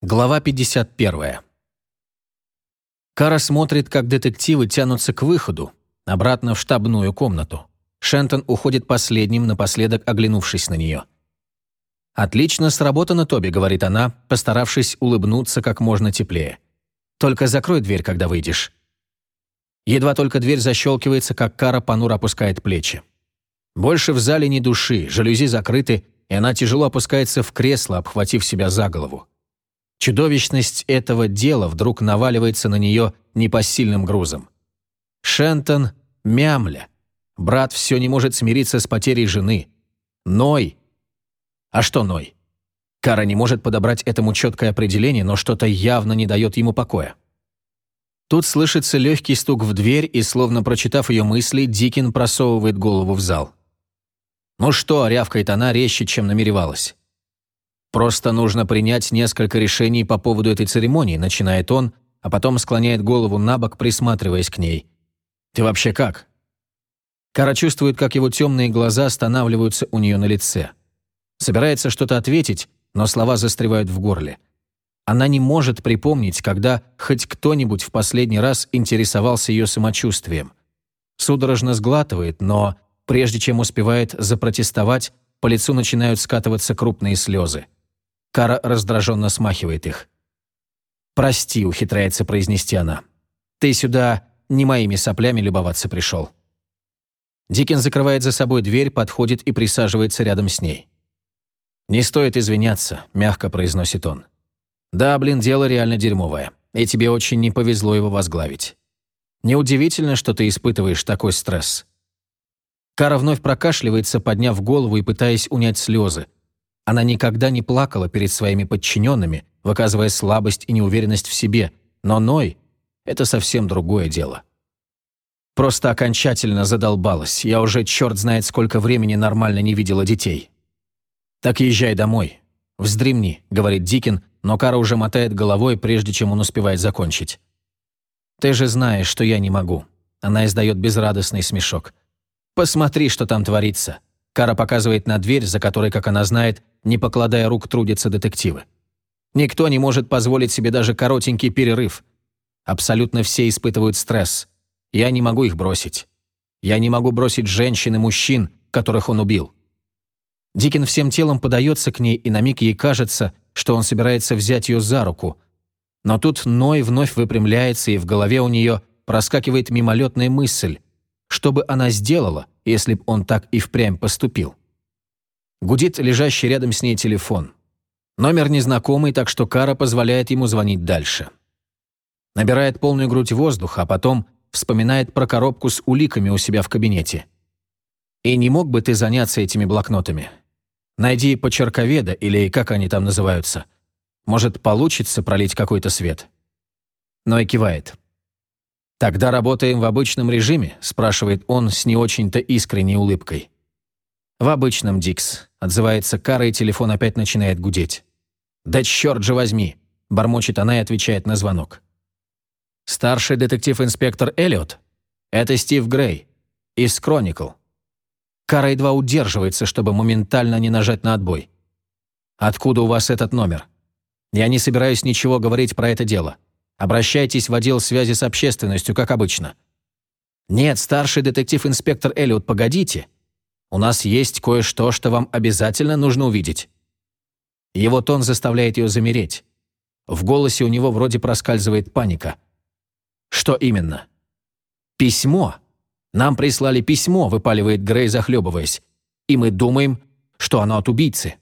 Глава 51. Кара смотрит, как детективы тянутся к выходу, обратно в штабную комнату. Шентон уходит последним, напоследок оглянувшись на нее. «Отлично сработано, Тоби», — говорит она, постаравшись улыбнуться как можно теплее. «Только закрой дверь, когда выйдешь». Едва только дверь защелкивается, как Кара понуро опускает плечи. Больше в зале ни души, жалюзи закрыты, и она тяжело опускается в кресло, обхватив себя за голову. Чудовищность этого дела вдруг наваливается на нее непосильным грузом. Шентон мямля. Брат все не может смириться с потерей жены. Ной. А что Ной? Кара не может подобрать этому четкое определение, но что-то явно не дает ему покоя. Тут слышится легкий стук в дверь, и, словно прочитав ее мысли, Дикин просовывает голову в зал. «Ну что?» — рявкает она резче, чем намеревалась. Просто нужно принять несколько решений по поводу этой церемонии, начинает он, а потом склоняет голову на бок, присматриваясь к ней. Ты вообще как? Кара чувствует, как его темные глаза останавливаются у нее на лице. Собирается что-то ответить, но слова застревают в горле. Она не может припомнить, когда хоть кто-нибудь в последний раз интересовался ее самочувствием. Судорожно сглатывает, но прежде чем успевает запротестовать, по лицу начинают скатываться крупные слезы. Кара раздраженно смахивает их. «Прости», — ухитряется произнести она. «Ты сюда не моими соплями любоваться пришел». Дикин закрывает за собой дверь, подходит и присаживается рядом с ней. «Не стоит извиняться», — мягко произносит он. «Да, блин, дело реально дерьмовое, и тебе очень не повезло его возглавить. Неудивительно, что ты испытываешь такой стресс». Кара вновь прокашливается, подняв голову и пытаясь унять слезы, она никогда не плакала перед своими подчиненными, выказывая слабость и неуверенность в себе, но Ной — это совсем другое дело. Просто окончательно задолбалась. Я уже черт знает сколько времени нормально не видела детей. «Так езжай домой. Вздремни», — говорит Дикин, но Кара уже мотает головой, прежде чем он успевает закончить. «Ты же знаешь, что я не могу». Она издает безрадостный смешок. «Посмотри, что там творится». Кара показывает на дверь, за которой, как она знает, не покладая рук, трудятся детективы. Никто не может позволить себе даже коротенький перерыв. Абсолютно все испытывают стресс. Я не могу их бросить. Я не могу бросить женщин и мужчин, которых он убил. Дикин всем телом подается к ней, и на миг ей кажется, что он собирается взять ее за руку. Но тут Ной вновь выпрямляется, и в голове у нее проскакивает мимолетная мысль. Что бы она сделала, если б он так и впрямь поступил? Гудит лежащий рядом с ней телефон. Номер незнакомый, так что Кара позволяет ему звонить дальше. Набирает полную грудь воздуха, а потом вспоминает про коробку с уликами у себя в кабинете. «И не мог бы ты заняться этими блокнотами? Найди почерковеда, или как они там называются. Может, получится пролить какой-то свет?» Но и кивает. «Тогда работаем в обычном режиме?» – спрашивает он с не очень-то искренней улыбкой. «В обычном, Дикс», — отзывается Кара, и телефон опять начинает гудеть. «Да черт же возьми!» — бормочет она и отвечает на звонок. «Старший детектив-инспектор Эллиот? Это Стив Грей. Из Кроникл». Кара едва удерживается, чтобы моментально не нажать на отбой. «Откуда у вас этот номер?» «Я не собираюсь ничего говорить про это дело. Обращайтесь в отдел связи с общественностью, как обычно». «Нет, старший детектив-инспектор Эллиот, погодите. У нас есть кое-что, что вам обязательно нужно увидеть». Его тон заставляет ее замереть. В голосе у него вроде проскальзывает паника. «Что именно?» «Письмо. Нам прислали письмо», — выпаливает Грей, захлебываясь. «И мы думаем, что оно от убийцы».